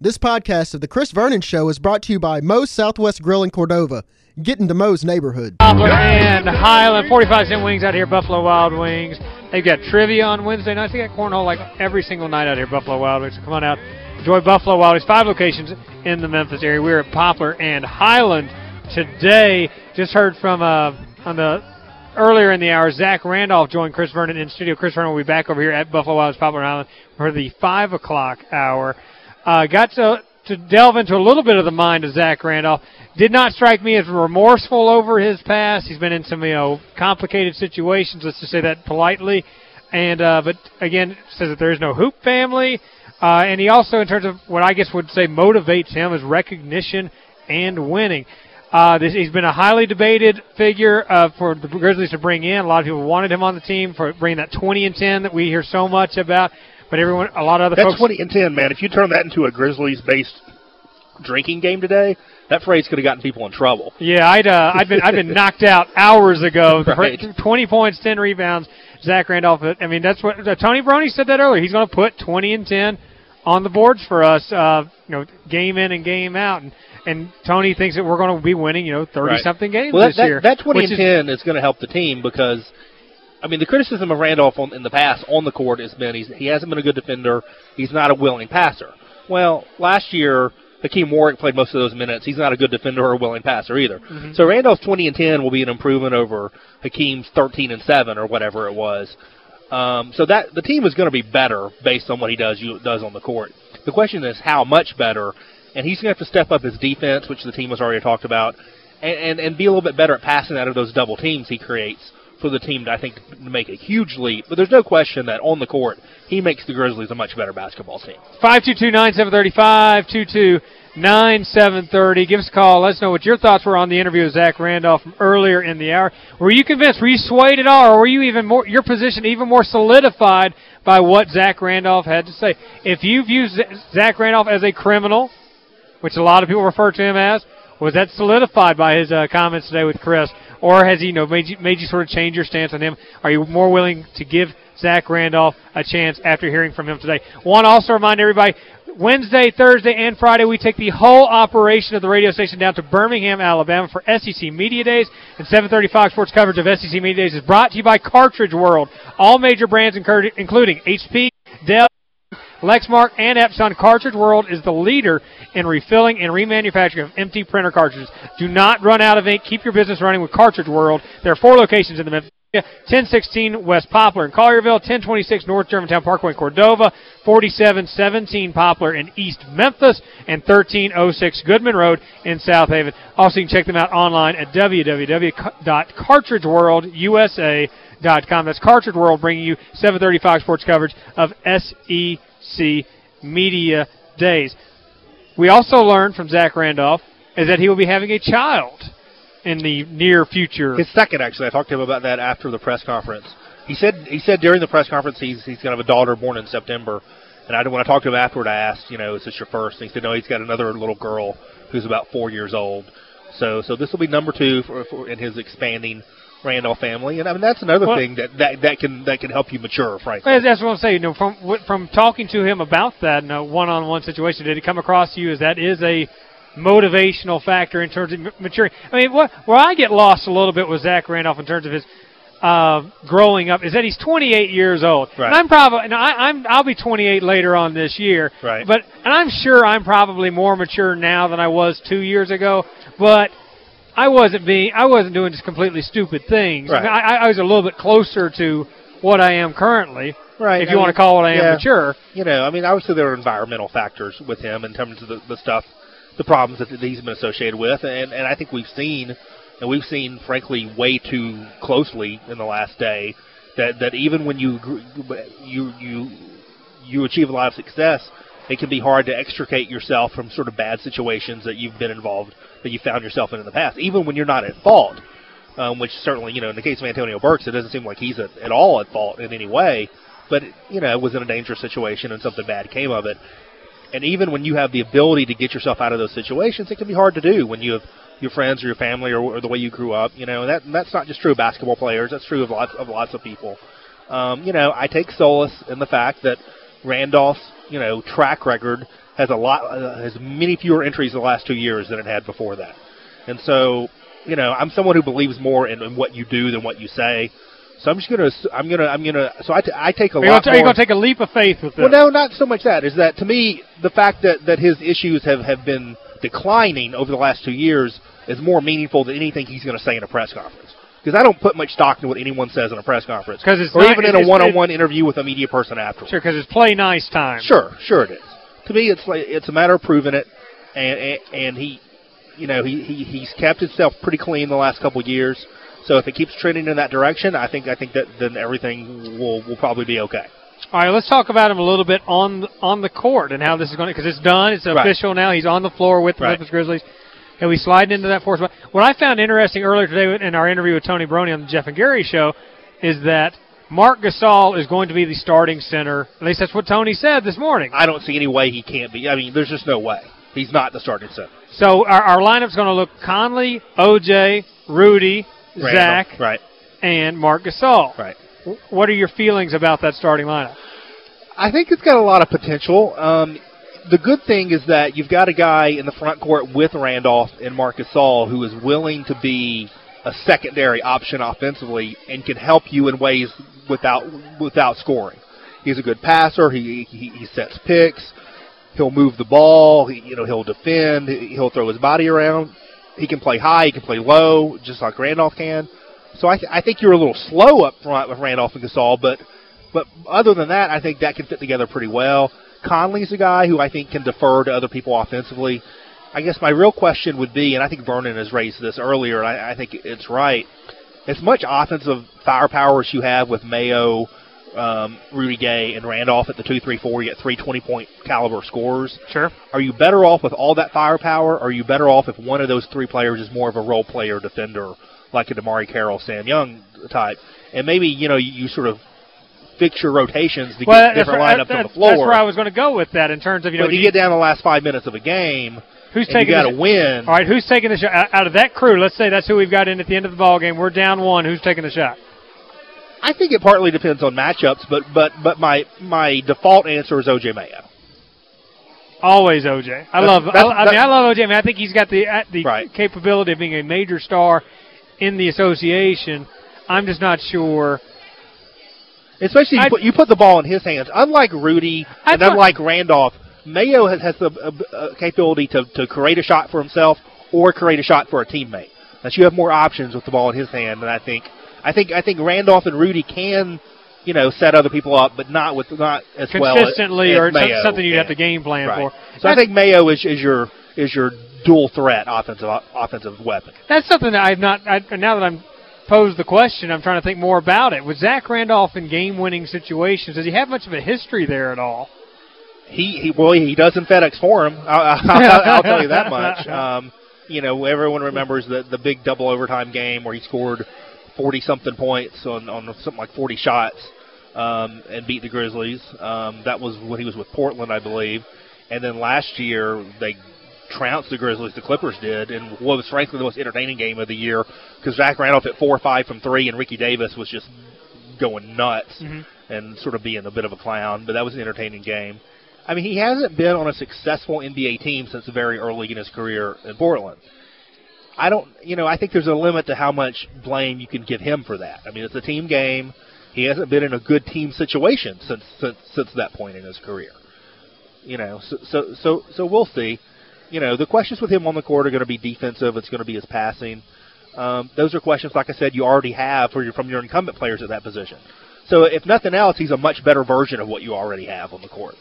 This podcast of The Chris Vernon Show is brought to you by Moe's Southwest Grill in Cordova. Get into Moe's neighborhood. Poplar and Highland, 45 cent wings out here, Buffalo Wild Wings. They've got trivia on Wednesday nights. They got cornhole like every single night out here, Buffalo Wild Wings. So come on out. Enjoy Buffalo Wild Wings. Five locations in the Memphis area. We're at Poplar and Highland today. Just heard from uh, on the earlier in the hour, Zach Randolph joined Chris Vernon in studio. Chris Vernon will be back over here at Buffalo Wild Wings, Poplar and Highland for the 5 o'clock hour. Uh, got to, to delve into a little bit of the mind of Zach Randolph. Did not strike me as remorseful over his past. He's been in some, you know, complicated situations, let's just say that politely. And uh, But, again, says that there is no Hoop family. Uh, and he also, in terms of what I guess would say motivates him, is recognition and winning. Uh, this, he's been a highly debated figure uh, for the Grizzlies to bring in. A lot of people wanted him on the team for bringing that 20 and 10 that we hear so much about. But everyone, a lot of other That's folks. 20 and 10, man. If you turn that into a Grizzlies-based drinking game today, that phrase could have gotten people in trouble. Yeah, I'd uh, I've been I've been knocked out hours ago. Right. 20 points, 10 rebounds. Zach Randolph. I mean, that's what uh, Tony Barone said that earlier. He's going to put 20 and 10 on the boards for us. Uh, you know, game in and game out. And and Tony thinks that we're going to be winning. You know, 30 Right. something games Well, this that, year. that, that 20 which and is- is going to help the team because, I mean, the criticism of Randolph on, in the past on the court has been he's, he hasn't been a good defender. He's not a willing passer. Well, last year, Hakim Warrick played most of those minutes. He's not a good defender or a willing passer either. Mm-hmm. So Randolph's 20 and 10 will be an improvement over Hakim's 13 and 7 or whatever it was. Um, so that the team is going to be better based on what he does you, does on the court. The question is how much better, and he's going to have to step up his defense, which the team has already talked about, and, and, and be a little bit better at passing out of those double teams he creates for the team I think, to make a huge leap. But there's no question that on the court, he makes the Grizzlies a much better basketball team. 522-9730, 522-9730. Give us a call. Let us know what your thoughts were on the interview with Zach Randolph from earlier in the hour. Were you convinced? Were you swayed at all? Or were you even more, your position even more solidified by what Zach Randolph had to say? If you view Zach Randolph as a criminal, which a lot of people refer to him as, was that solidified by his uh, comments today with Chris? Or has he you know, made, you, made you sort of change your stance on him? Are you more willing to give Zach Randolph a chance after hearing from him today? Want to also remind everybody, Wednesday, Thursday, and Friday, we take the whole operation of the radio station down to Birmingham, Alabama for SEC Media Days. And 730 Fox Sports coverage of SEC Media Days is brought to you by Cartridge World. All major brands, including HP, Dell, Lexmark and Epson Cartridge World is the leader in refilling and remanufacturing of empty printer cartridges. Do not run out of ink. Keep your business running with Cartridge World. There are four locations in the Memphis area. 1016 West Poplar in Collierville, 1026 North Germantown Parkway in Cordova, 4717 Poplar in East Memphis, and 1306 Goodman Road in South Haven. Also, you can check them out online at www.cartridgeworldusa.com. That's Cartridge World bringing you 730 Fox Sports coverage of SEC Media Days. We also learned from Zach Randolph is that he will be having a child in the near future. His second, actually. I talked to him about that after the press conference. He said he said during the press conference he's he's going to have a daughter born in September. And I when I talked to him afterward, I asked, you know, is this your first? And he said, no, he's got another little girl who's about four years old. So so this will be number two for, for in his expanding Randolph family. And I mean that's another Well- thing that, that that can that can help you mature, frankly. Well, That's what I'm saying. You know, from from talking to him about that in a one-on-one situation, did it come across to you as that is a motivational factor in terms of m- maturing? I mean, what, where I get lost a little bit with Zach Randolph in terms of his uh, growing up is that he's 28 years old. Right. And I'm probably, and I, I'm, I'll be 28 later on this year. Right. But and I'm sure I'm probably more mature now than I was two years ago. But I wasn't being, I wasn't doing just completely stupid things. I, mean, Right. I, I was a little bit closer to what I am currently. Right. If I you want mean, to call what I am yeah. mature. you know, I mean, obviously there are environmental factors with him in terms of the, the stuff, the problems that he's been associated with, and and I think we've seen, and we've seen, frankly, way too closely in the last day that that even when you you you you achieve a lot of success, it can be hard to extricate yourself from sort of bad situations that you've been involved that you found yourself in in the past, even when you're not at fault. Um, which certainly, you know, in the case of Antonio Burks, it doesn't seem like he's at, at all at fault in any way but you know it was in a dangerous situation and something bad came of it. And even when you have the ability to get yourself out of those situations, it can be hard to do when you have your friends or your family or, or the way you grew up. You know, and that that's not just true of basketball players. That's true of lots of lots of people. Um, you know, I take solace in the fact that Randolph's you know track record has a lot uh, has many fewer entries the last two years than it had before that. And so, you know, I'm someone who believes more in, in what you do than what you say. So I'm just gonna I'm gonna I'm gonna so I, t- I take a Are lot are you more. gonna take a leap of faith with this? Well, no, not so much that. Is that to me the fact that that his issues have have been declining over the last two years is more meaningful than anything he's going to say in a press conference. Because I don't put much stock in what anyone says in a press conference, 'Cause it's or not- even in a one-on-one interview with a media person afterwards. Sure, because it's play nice time. Sure, sure it is. To me, it's like it's a matter of proving it, and and, and he, you know, he, he he's kept himself pretty clean the last couple of years. So if it keeps trending in that direction, I think I think that then everything will will probably be okay. All right, let's talk about him a little bit on the, on the court and how this is going to because it's done, it's Right. official now. He's on the floor with the Right. Memphis Grizzlies. And we slide into that fourth spot. What I found interesting earlier today in our interview with Tony Barone on the Jeff and Gary show is that Marc Gasol is going to be the starting center. At least that's what Tony said this morning. I don't see any way he can't be. I mean, there's just no way he's not the starting center. So our, our lineup's going to look Conley, OJ, Rudy, Randall, Zach, right, and Marc Gasol. right. What are your feelings about that starting lineup? I think it's got a lot of potential. Um, the good thing is that you've got a guy in the front court with Randolph and Marc Gasol who is willing to be a secondary option offensively and can help you in ways without without scoring. He's a good passer. He he, he sets picks. He'll move the ball. He, you know he'll defend. He'll throw his body around. He can play high. He can play low, just like Randolph can. So I, th- I think you're a little slow up front with Randolph and Gasol, but but other than that, I think that can fit together pretty well. Conley's a guy who I think can defer to other people offensively. I guess my real question would be, and I think Vernon has raised this earlier, and I, I think it's right. As much offensive firepower as you have with Mayo, um, Rudy Gay, and Randolph at the two, three, four, you get three 20 point caliber scorers. Sure. Are you better off with all that firepower? Or are you better off if one of those three players is more of a role player defender, like a DeMarre Carroll, Sam Young type? And maybe you know you, you sort of fix your rotations to Well, get different where, lineups that, on the floor. that's where I was going to go with that in terms of you know but when you get down the last five minutes of a game, who's and you taking got to win. All right, who's taking the shot out, out of that crew? Let's say that's who we've got in at the end of the ball game. We're down one. Who's taking the shot? I think it partly depends on matchups, but but but my my default answer is OJ Mayo. Always OJ. I That's- love. I, that's- I mean, I love OJ. I mean, I think he's got the uh, the Right. capability of being a major star in the association. I'm just not sure. Especially you I'd- put, you put the ball in his hands. Unlike Rudy I and unlike Randolph, Mayo has, has the uh, uh, capability to, to create a shot for himself or create a shot for a teammate. That you have more options with the ball in his hand, than I think I think I think Randolph and Rudy can, you know, set other people up, but not with not as well as- Consistently, as or Mayo something you'd have to game plan Right. for. So I think Mayo is, is your is your dual threat offensive offensive weapon. That's something that I've not. I, now that I'm posed the question, I'm trying to think more about it. With Zach Randolph in game-winning situations, does he have much of a history there at all? He he well he does in FedEx Forum. I'll, I'll, I'll tell you that much. Um, you know, everyone remembers the the big double overtime game where he scored forty something points on on something like forty shots um, and beat the Grizzlies. Um, that was when he was with Portland, I believe. And then last year they trounced the Grizzlies. The Clippers did, and what was frankly the most entertaining game of the year because Zach Randolph at four or five from three, and Ricky Davis was just going nuts Mhm. and sort of being a bit of a clown. But that was an entertaining game. I mean, he hasn't been on a successful NBA team since very early in his career in Portland. I don't, you know, I think there's a limit to how much blame you can give him for that. I mean, it's a team game. He hasn't been in a good team situation since since since that point in his career. You know, so so so, so we'll see. You know, the questions with him on the court are going to be defensive. It's going to be his passing. Um, those are questions, like I said, you already have for your, from your incumbent players at that position. So if nothing else, he's a much better version of what you already have on the court.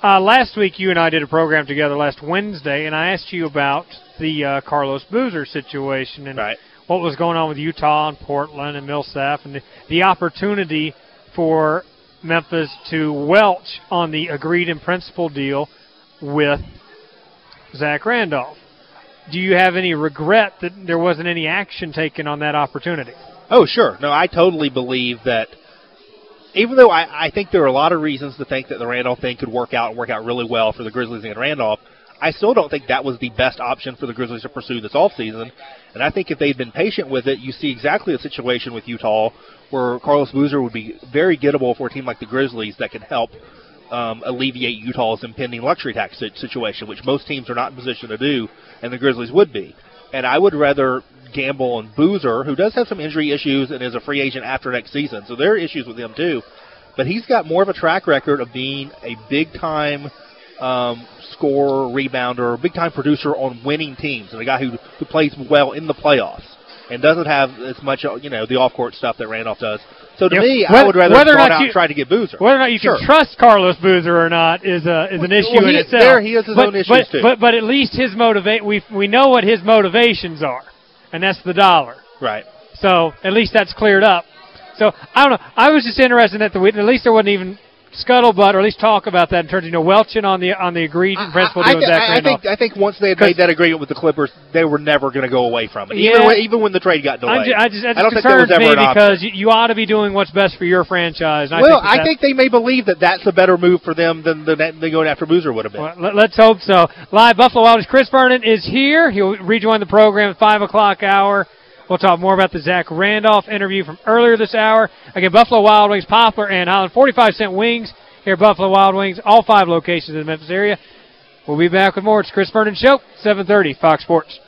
Uh, last week, you and I did a program together last Wednesday, and I asked you about the uh, Carlos Boozer situation and Right. what was going on with Utah and Portland and Millsap, and the, the opportunity for Memphis to welch on the agreed in principle deal with Zach Randolph. Do you have any regret that there wasn't any action taken on that opportunity? Oh, sure. No, I totally believe that. Even though I, I think there are a lot of reasons to think that the Randolph thing could work out and work out really well for the Grizzlies and Randolph, I still don't think that was the best option for the Grizzlies to pursue this offseason. And I think if they'd been patient with it, you see exactly a situation with Utah where Carlos Boozer would be very gettable for a team like the Grizzlies that could help um, alleviate Utah's impending luxury tax situation, which most teams are not in position to do, and the Grizzlies would be. And I would rather gamble on Boozer, who does have some injury issues and is a free agent after next season, so there are issues with him too. But he's got more of a track record of being a big time um, scorer, rebounder, big time producer on winning teams, and a guy who who plays well in the playoffs and doesn't have as much you know the off court stuff that Randolph does. So to me, whether- I would rather whether out you- try to get Boozer. Whether or not you Sure. can trust Carlos Boozer or not is a is an issue well, in itself. there he has his but, own issues, but, too. But but at least his motivate we we know what his motivations are, and that's the dollar. Right. So at least that's cleared up. So I don't know. I was just interested that the at least there wasn't even scuttlebutt or at least talk about that in terms of you know Welching on the on the agreed in principle I, doing I, I think I think once they had made that agreement with the Clippers, they were never going to go away from it. Even Yeah. when, even when the trade got delayed. I'm ju- I just, I just don't think there was ever an option. because you, you ought to be doing what's best for your franchise. Well, I think, I think they may believe that that's a better move for them than the than going after Boozer would have been. Well, let- let's hope so. Live Buffalo Wild Chris Vernon is here. He'll rejoin the program at 5 o'clock hour. We'll talk more about the Zach Randolph interview from earlier this hour. Again, Buffalo Wild Wings, Poplar, and Highland, 45-cent wings here at Buffalo Wild Wings, all five locations in the Memphis area. We'll be back with more. It's Chris Vernon Show, 730, Fox Sports.